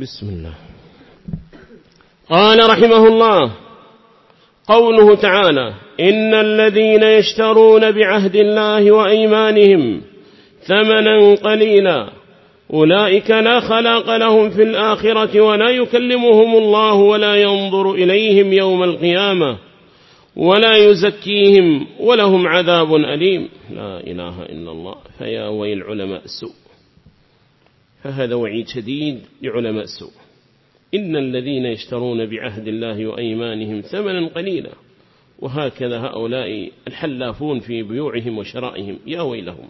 بسم الله. قال رحمه الله قوله تعالى إن الذين يشترون بعهد الله وأيمانهم ثمنا قليلا أولئك لا خلاق لهم في الآخرة ولا يكلمهم الله ولا ينظر إليهم يوم القيامة ولا يزكيهم ولهم عذاب أليم. لا إله إلا الله. فيا ويل علماء السوء. فهذا وعيد شديد لعلماء السوء. إن الذين يشترون بعهد الله وأيمانهم ثمنا قليلا وهكذا هؤلاء الحلافون في بيوعهم وشرائهم. يا ويلهم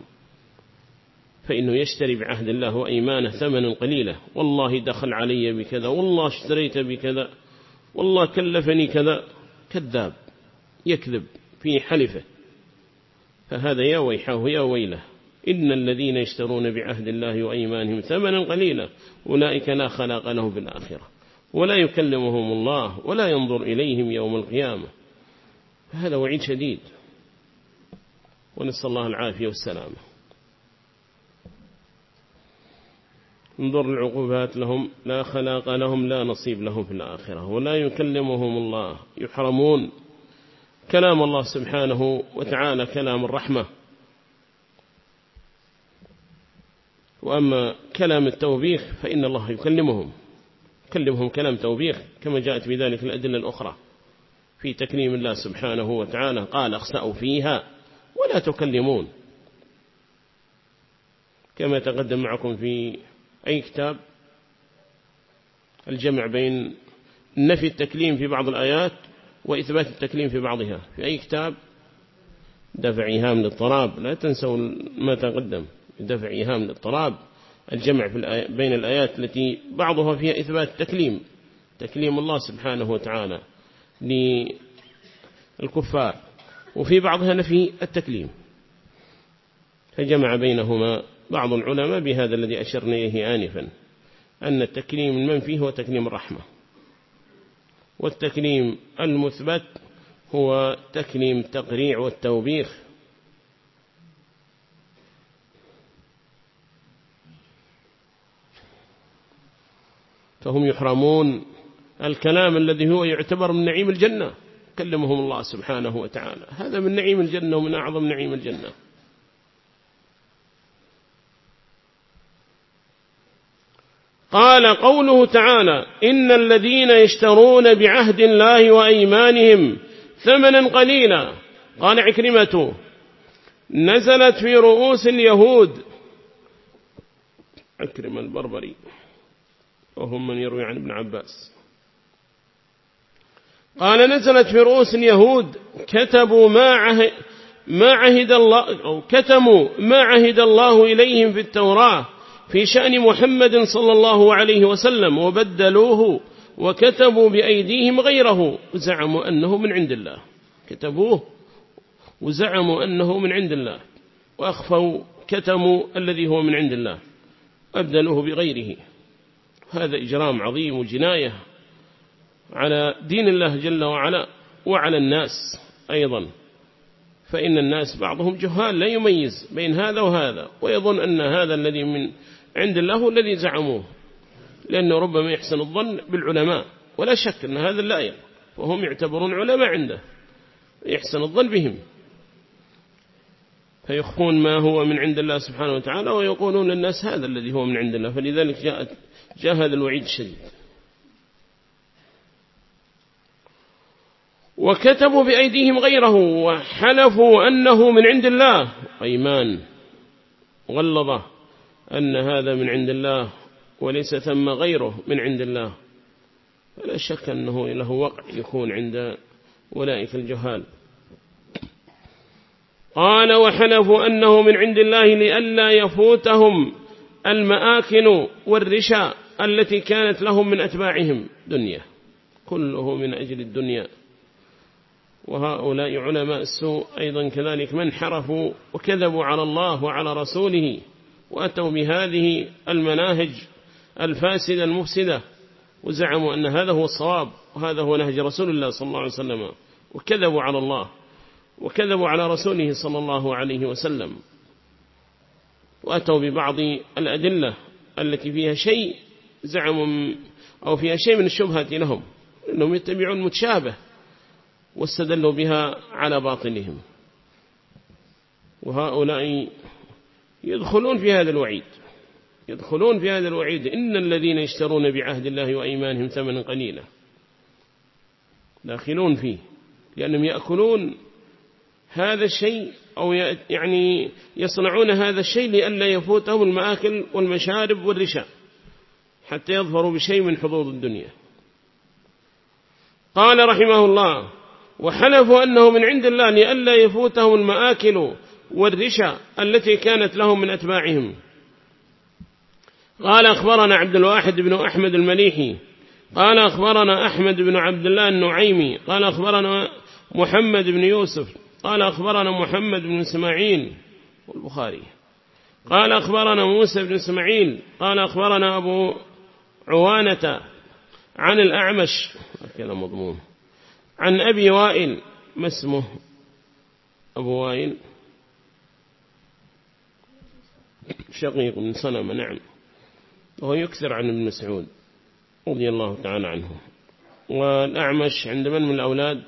فإنه يشتري بعهد الله وأيمانه ثمنا قليلا والله دخل علي بكذا والله اشتريت بكذا والله كلفني كذا كذاب يكذب في حلفه. فهذا يا ويحه يا ويله. إن الذين يشترون بعهد الله وأيمانهم ثمنا قليلا أولئك لا خلاق له بالآخرة ولا يكلمهم الله ولا ينظر إليهم يوم القيامة. هذا وعيد شديد. ونسأل الله العافية والسلامة. انظر العقوبات لهم لا خلاق لهم لا نصيب لهم في الآخرة. ولا يكلمهم الله. يحرمون كلام الله سبحانه وتعالى كلام الرحمة. وأما كلام التوبيخ فإن الله يكلمهم يكلمهم كلام توبيخ كما جاءت بذلك الأدلة الأخرى في تكليم الله سبحانه وتعالى قال اخسأوا فيها ولا تكلمون. كما تقدم معكم في أي كتاب الجمع بين نفي التكليم في بعض الآيات وإثبات التكليم في بعضها. في أي كتاب؟ دفع إيهام للطراب لا تنسوا ما تقدم. دفع إيهام للطراب الجمع في بين الآيات التي بعضها فيها إثبات تكليم تكليم الله سبحانه وتعالى للكفار وفي بعضها نفي التكليم. فجمع بينهما بعض العلماء بهذا الذي أشرنا إليه آنفا أن التكليم المنفي هو تكليم الرحمة والتكليم المثبت هو تكليم التقريع والتوبيخ. فهم يحرمون الكلام الذي هو يعتبر من نعيم الجنة. كلمهم الله سبحانه وتعالى. هذا من نعيم الجنة ومن أعظم نعيم الجنة. قال قوله تعالى إن الذين يشترون بعهد الله وأيمانهم ثمنا قليلا. قال عكرمة نزلت في رؤوس اليهود. عكرم البربري. وهم من يروي عن ابن عباس. قال نزلت في رؤوس اليهود كتبوا ما عهد ما عهد الله أو كتموا ما عهد الله إليهم في التوراة في شأن محمد صلى الله عليه وسلم وبدلوه وكتبوا بأيديهم غيره وزعموا أنه من عند الله. كتبوه وزعموا أنه من عند الله. وأخفوا كتموا الذي هو من عند الله. أبدلوه بغيره. هذا إجرام عظيم وجناية على دين الله جل وعلا وعلى الناس أيضا. فإن الناس بعضهم جهال لا يميز بين هذا وهذا ويظن أن هذا الذي من عند الله هو الذي زعموه لأنه ربما يحسن الظن بالعلماء. ولا شك أن هذا لا وهم يعتبرون علماء عنده يحسن الظن بهم. فيخفون ما هو من عند الله سبحانه وتعالى ويقولون للناس هذا الذي هو من عند الله. فلذلك جاءت جاء هذا الوعيد الشديد. وكتبوا بأيديهم غيره وحلفوا أنه من عند الله. أيمان. غلظة أن هذا من عند الله وليس ثم غيره من عند الله. فلا شك أنه له وقع يكون عند أولئك الجهال. قال وحلفوا أنه من عند الله لئلا يفوتهم المآكن والرشا. التي كانت لهم من أتباعهم دنيا كله من أجل الدنيا. وهؤلاء علماء السوء أيضا كذلك من حرفوا وكذبوا على الله وعلى رسوله وأتوا بهذه المناهج الفاسدة المفسدة وزعموا أن هذا هو الصواب وهذا هو نهج رسول الله صلى الله عليه وسلم وكذبوا على الله وكذبوا على رسوله صلى الله عليه وسلم. وأتوا ببعض الأدلة التي فيها شيء زعموا أو فيها شيء من الشبهة لهم أنهم يتبعون متشابه واستدلوا بها على باطلهم وهؤلاء يدخلون في هذا الوعيد يدخلون في هذا الوعيد. إن الذين يشترون بعهد الله وإيمانهم ثمنا قليلا داخلون فيه لأنهم يأكلون هذا الشيء أو يعني يصنعون هذا الشيء لئلا يفوتهم المآكل والمشارب والرشاء حتى يظفروا بشيء من حظوظ الدنيا. قال رحمه الله وحلفوا أنه من عند الله لئلا يفوتهم المآكل والرشا التي كانت لهم من أتباعهم. قال أخبرنا عبد الواحد بن أحمد المليحي. قال أخبرنا أحمد بن عبد الله النعيمي. قال أخبرنا محمد بن يوسف. قال أخبرنا محمد بن إسماعيل. والبخاري. قال أخبرنا موسى بن إسماعيل. قال أخبرنا أبو عوانة عن الأعمش كذا مضمون. عن أبي وائل ما اسمه؟ أبو وائل. شقيق من سلمة نعم. وهو يكثر عن ابن مسعود رضي الله تعالى عنه. والأعمش عند من من الأولاد؟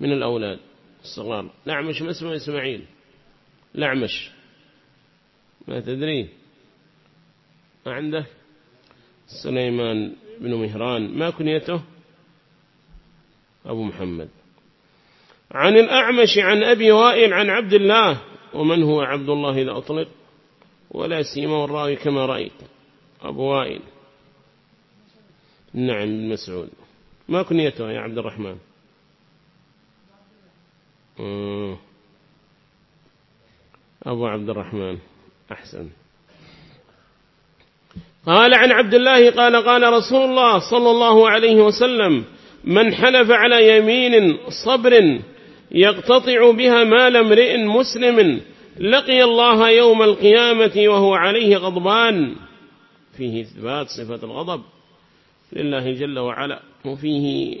من الأولاد الصغار. الأعمش ما اسمه إسماعيل؟ الأعمش. ما تدري؟ ما عنده؟ سليمان بن مهران. ما كنيته؟ أبو محمد. عن الأعمش عن أبي وائل عن عبد الله ومن هو عبد الله إذا أطلق؟ ولا سيما والراوي كما رأيت. أبو وائل. نعم بن مسعود. ما كنيته يا عبد الرحمن؟ أبو عبد الرحمن أحسن. قال عن عبد الله قال قال رسول الله صلى الله عليه وسلم من حلف على يمين صبر يقتطع بها مال امرئ مسلم لقي الله يوم القيامة وهو عليه غضبان. فيه إثبات صفة الغضب لله جل وعلا وفيه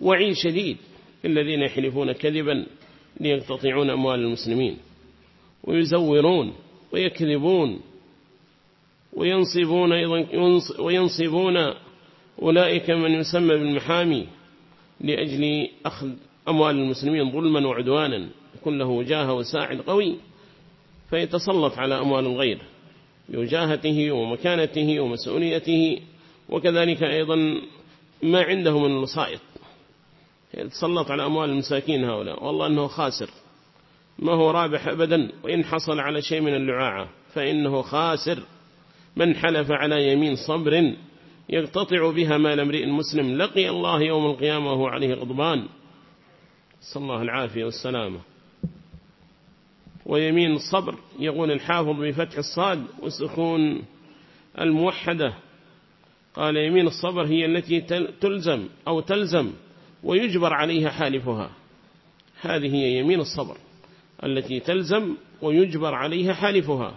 وعي شديد الذين يحلفون كذبا ليقتطعون أموال المسلمين ويزورون ويكذبون وينصبون, أيضا وينصبون أولئك من يسمى بالمحامي لأجل أخذ أموال المسلمين ظلما وعدوانا يكون له وجاهة وساعد قوي فيتسلط على أموال الغير بوجاهته ومكانته ومسؤوليته وكذلك أيضا ما عنده من الوسائط. يتسلط على أموال المساكين هؤلاء. والله أنه خاسر. ما هو رابح أبدا. وإن حصل على شيء من اللعاعة فإنه خاسر. من حلف على يمين صبر يقتطع بها مال امرئ مسلم لقي الله يوم القيامة وهو عليه غضبان. صلى الله العافية والسلامة. ويمين الصبر يقول الحافظ بفتح الصاد وسكون الموحدة. قال يمين الصبر هي التي تلزم أو تلزم ويجبر عليها حالفها. هذه هي يمين الصبر التي تلزم ويجبر عليها حالفها.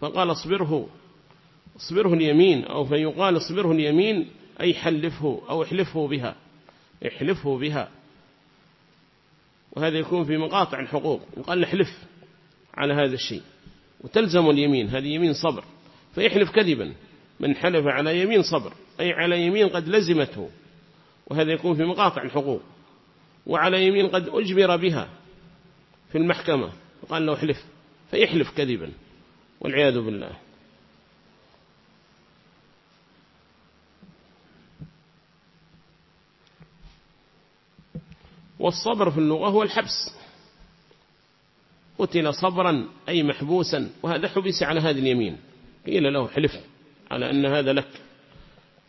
فقال اصبره. اصبره اليمين أو فيقال اصبره اليمين أي حلفه أو احلفه بها. احلفه بها. وهذا يكون في مقاطع الحقوق. يقال احلف على هذا الشيء. وتلزم اليمين هذه يمين صبر. فيحلف كذبا. من حلف على يمين صبر. أي على يمين قد لزمته. وهذا يكون في مقاطع الحقوق. وعلى يمين قد أجبر بها في المحكمة. وقال له احلف. فيحلف كذبا. والعياذ بالله. والصبر في اللغة هو الحبس. قتل صبرا أي محبوسا وهذا حبس على هذه اليمين. قيل له حلف على أن هذا لك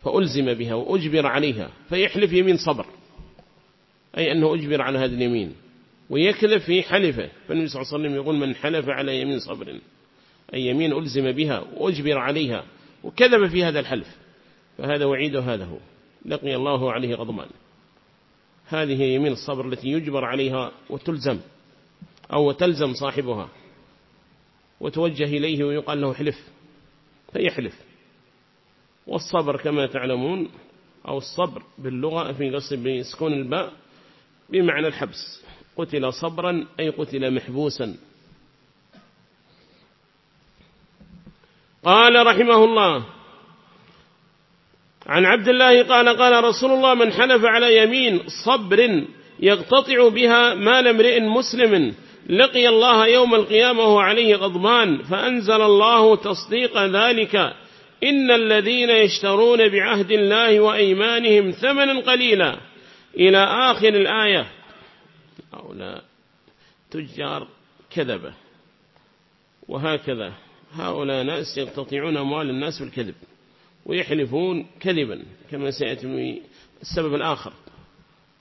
فألزم بها وأجبر عليها فيحلف يمين صبر أي أنه أجبر على هذه اليمين ويكذب في حلفه. فالنبي صلى الله عليه وسلم يقول من حلف على يمين صبر أي يمين ألزم بها وأجبر عليها وكذب في هذا الحلف فهذا وعيد هذا هو. لقي الله عليه غضبان هذه يمين الصبر التي يجبر عليها وتلزم أو تلزم صاحبها. وتوجه إليه ويقال له حلف فيحلف. والصبر كما تعلمون أو الصبر باللغة في قصد بسكون الباء بمعنى الحبس. قتل صبرا أي قتل محبوسا. قال رحمه الله عن عبد الله قال قال رسول الله من حلف على يمين صبر يقتطع بها مال امرئ مسلم لقي الله يوم القيامة عليه غضبان فأنزل الله تصديق ذلك. إن الذين يشترون بعهد الله وأيمانهم ثمنا قليلا. إلى آخر الآية. هؤلاء تجار كذبة. وهكذا. هؤلاء ناس يقتطعون أموال الناس بالكذب. ويحلفون كذبا كما سيأتي السبب الآخر.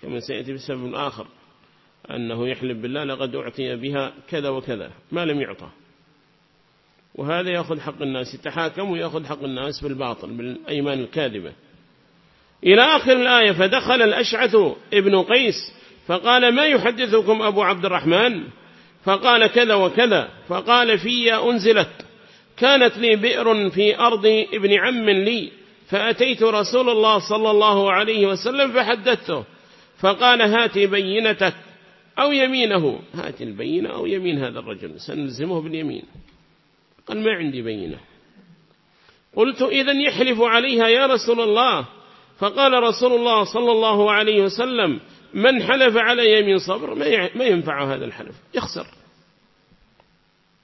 كما سيأتي بالسبب الآخر أنه يحلف بالله لقد أعطي بها كذا وكذا ما لم يعطى وهذا يأخذ حق الناس يتحاكم ويأخذ حق الناس بالباطل بالأيمان الكاذبة. إلى آخر الآية فدخل الأشعث ابن قيس فقال ما يحدثكم أبو عبد الرحمن؟ فقال كذا وكذا. فقال في أنزلت. كانت لي بئر في أرض ابن عم لي فأتيت رسول الله صلى الله عليه وسلم فحدثته فقال هات بينتك أو يمينه. هات البينة أو يمين هذا الرجل سنلزمه باليمين. قال ما عندي بينة. قلت إذن يحلف عليها يا رسول الله. فقال رسول الله صلى الله عليه وسلم من حلف على يمين صبر ما ينفع هذا الحلف يخسر.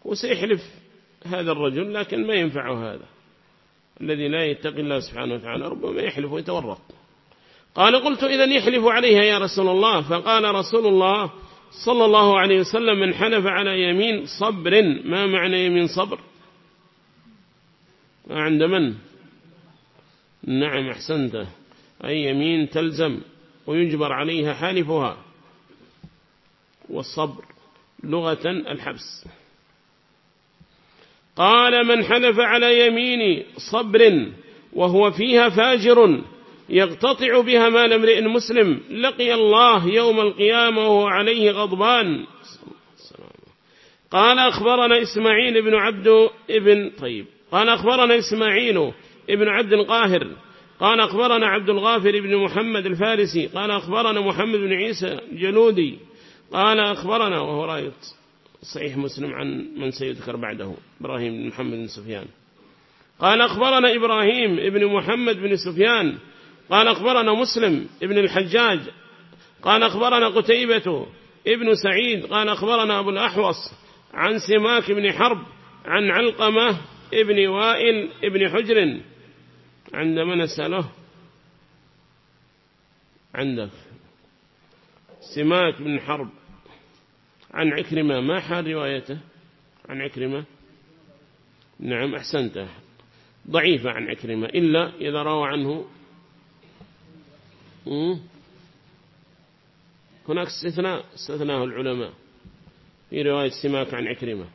وسيحلف هذا الرجل لكن ما ينفعه هذا. الذي لا يتقي الله سبحانه وتعالى ربما يحلف ويتورط. قال قلت إذا يحلف عليها يا رسول الله. فقال رسول الله صلى الله عليه وسلم من حلف على يمين صبر. ما معنى يمين صبر؟ عند من؟ نعم أحسنت. أي يمين تلزم ويجبر عليها حالفها. والصبر لغة الحبس. قال من حلف على يمين صبر وهو فيها فاجر يقتطع بها مال امرئ مسلم لقي الله يوم القيامة وهو عليه غضبان. قال أخبرنا إسماعيل بن عبد ابن طيب قال أخبرنا إسماعيل ابن عبد القاهر قال أخبرنا عبد الغافر بن محمد الفارسي قال أخبرنا محمد بن عيسى جنودي قال أخبرنا وهو رايت. صحيح مسلم عن من سيذكر بعده. إبراهيم بن محمد بن سفيان. قال أخبرنا إبراهيم بن محمد بن سفيان. قال أخبرنا مسلم ابن الحجاج. قال أخبرنا قتيبة ابن سعيد. قال أخبرنا أبو الأحوص عن سماك بن حرب عن علقمة ابن وائل ابن حجر. عندما نسأله عندك. سماك بن حرب. عن عكرمة ما حال روايته؟ عن عكرمة؟ نعم أحسنته. ضعيفة عن عكرمة إلا إذا روى عنه. هناك استثناء استثناه العلماء في رواية سماك عن عكرمة.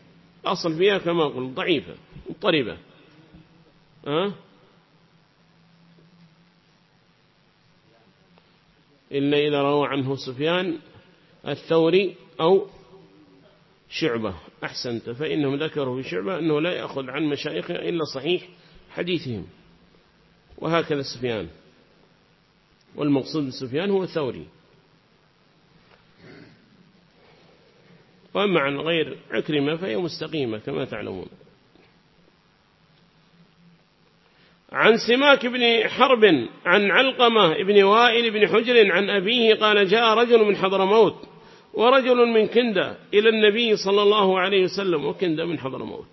أصل فيها كما قلت ضعيفة مضطربة. أه؟ إلا إذا روى عنه سفيان الثوري أو شعبة. أحسنت. فإنهم ذكروا في شعبة أنه لا يأخذ عن مشايخه إلا صحيح حديثهم. وهكذا سفيان. والمقصود بسفيان هو الثوري. وأما عن غير عكرمة فهي مستقيمة كما تعلمون. عن سماك بن حرب عن علقمة بن وائل بن حجر عن أبيه قال جاء رجل من حضرموت ورجل من كندة إلى النبي صلى الله عليه وسلم وكندة من حضرموت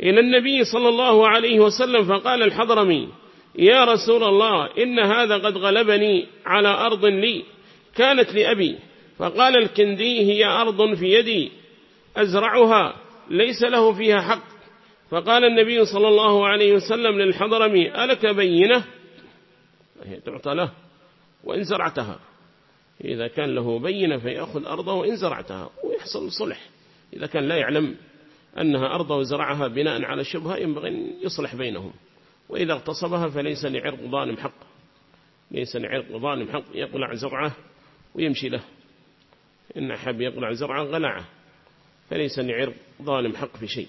إلى النبي صلى الله عليه وسلم فقال الحضرمي يا رسول الله إن هذا قد غلبني على أرض لي كانت لأبي. فقال الكندي هي أرض في يدي أزرعها ليس له فيها حق. فقال النبي صلى الله عليه وسلم للحضرمي ألك بينة؟ هي تعطى له وإن زرعتها. إذا كان له بينة فيأخذ أرضه وإن زرعتها ويحصل صلح. إذا كان لا يعلم أنها أرضه وزرعها بناء على شبهة ينبغي أن يصلح بينهم. وإذا اغتصبها فليس لعرق ظالم حق. ليس لعرق ظالم حق يقلع زرعه ويمشي له. إن أحب يقلع زرعه غلعه فليس لعرق ظالم حق في شيء.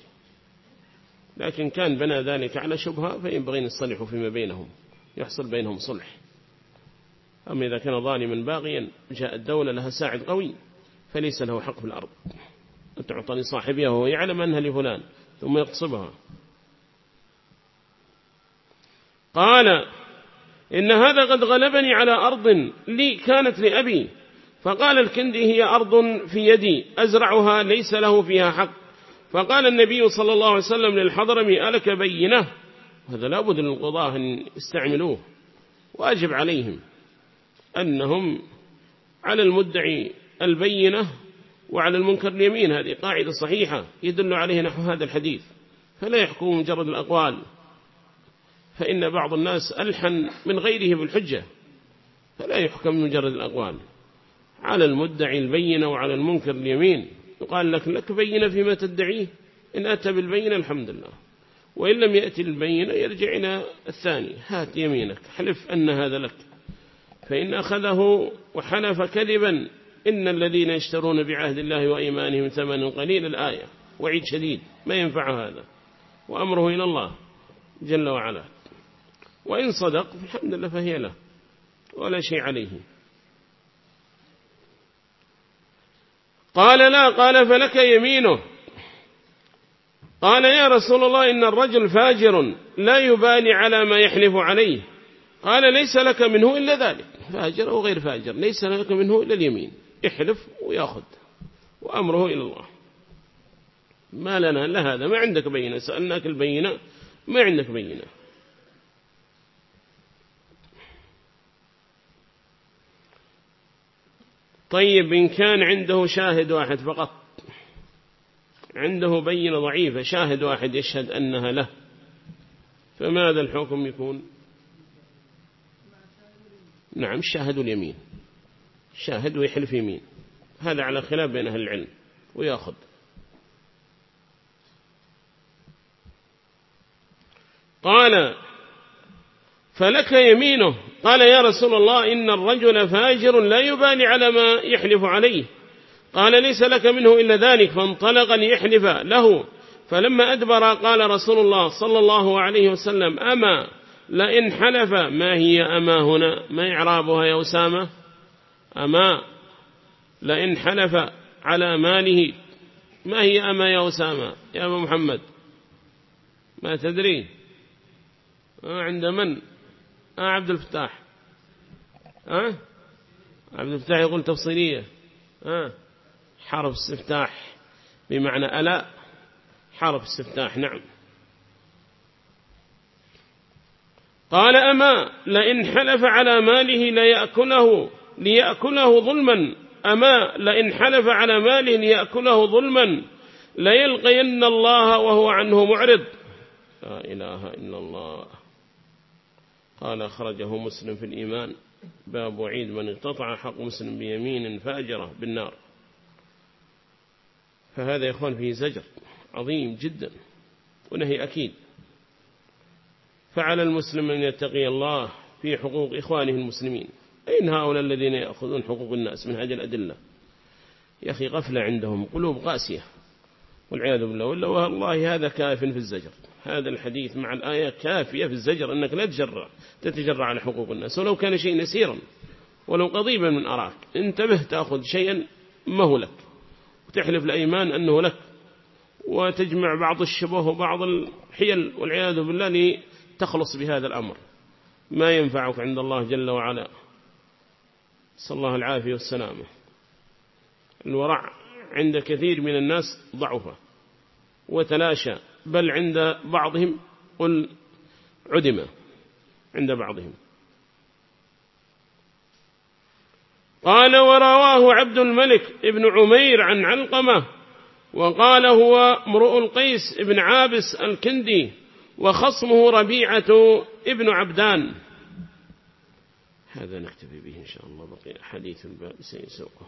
لكن كان بنى ذلك على شبهة فينبغي أن يصلحوا فيما بينهم يحصل بينهم صلح. أما إذا كان ظالما باغيا جاء الدولة لها ساعد قوي فليس له حق في الأرض. تعطني صاحبها وهو يعلم أنها لفلان ثم يقصبها. قال إن هذا قد غلبني على أرض لي كانت لأبي فقال الكندي هي أرض في يدي أزرعها ليس له فيها حق. فقال النبي صلى الله عليه وسلم للحضرمي ألك بينة؟ هذا لابد للقضاء أن يستعملوه واجب عليهم. أنهم على المدعي البينة وعلى المنكر اليمين. هذه قاعدة صحيحة يدل عليه نحو هذا الحديث. فلا يحكم مجرد الأقوال. فإن بعض الناس ألحن من غيره بالحجة. فلا يحكم مجرد الأقوال. على المدعي البينة وعلى المنكر اليمين. يقال لك لك بينة فيما تدعيه. إن أتى بالبينة الحمد لله. وإن لم يأتي البينة يرجع إلى الثاني. هات يمينك. حلف أن هذا لك. فإن أخذه وحلف كذبا إن الذين يشترون بعهد الله وإيمانهم ثمن قليل الآية وعيد شديد ما ينفع هذا؟ وأمره إلى الله جل وعلا. وإن صدق الحمد لله فهي له ولا شيء عليه. قال لا قال فلك يمينه. قال يا رسول الله إن الرجل فاجر لا يبالي على ما يحلف عليه. قال ليس لك منه إلا ذلك. فاجر أو غير فاجر. ليس لك منه إلا اليمين. احلف ويأخذ. وأمره إلى الله. ما لنا إلا هذا. ما عندك بينة. سألناك البينة. ما عندك بينة. طيب إن كان عنده شاهد واحد فقط. عنده بينة ضعيفة. شاهد واحد يشهد أنها له. فماذا الحكم يكون؟ نعم الشاهد اليمين شاهد ويحلف يمين. هذا على خلاف بين أهل العلم ويأخذ. قال فلك يمينه. قال يا رسول الله إن الرجل فاجر لا يبالي على ما يحلف عليه. قال ليس لك منه إلا ذلك فانطلق ليحلف له. فلما أدبر قال رسول الله صلى الله عليه وسلم أما لئن حلف ما هي أما هنا؟ ما إعرابها يا أسامة؟ أما لئن حلف على ماله ما هي أما يا أسامة؟ يا أبو محمد ما تدري؟ آه عند من؟ آه عبد الفتاح. آه؟ عبد الفتاح يقول تفصيلية. آه؟ حرف استفتاح بمعنى ألا حرف استفتاح نعم. قال أما لئن حلف على ماله ليأكله ليأكله ظلما. أما لئن حلف على ماله ليأكله ظلما ليلقين الله وهو عنه معرض. لا إله إلا الله. قال أخرجه مسلم في الإيمان. باب وعيد من اقتطع حق مسلم بيمين فأجره بالنار. فهذا يا إخوان فيه زجر عظيم جدا. ونهي أكيد. فعلى المسلم أن يتقي الله في حقوق إخوانه المسلمين. أين هؤلاء الذين يأخذون حقوق الناس من هذه الأدلة؟ يا أخي غفلة عندهم قلوب قاسية. والعياذ بالله ولا والله هذا كاف في الزجر. هذا الحديث مع الآية كافية في الزجر أنك لا تجرع تتجرع على حقوق الناس. ولو كان شيء نسيرا ولو قضيبا من أراك انتبه تأخذ شيئا ما هو لك. وتحلف الأيمان أنه لك. وتجمع بعض الشبه وبعض الحيل والعياذ بالله لتخلص بهذا الأمر. ما ينفعك عند الله جل وعلا. صلى الله العافية والسلامة. الورع عند كثير من الناس ضعفة وتلاشى بل عند بعضهم قل عدم عند بعضهم. قال ورواه عبد الملك ابن عمير عن علقمة وقال هو امرؤ القيس ابن عابس الكندي. وخصمه ربيعة ابن عبدان. هذا نكتفي به إن شاء الله. بقي حديث سيسوقه